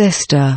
Sister.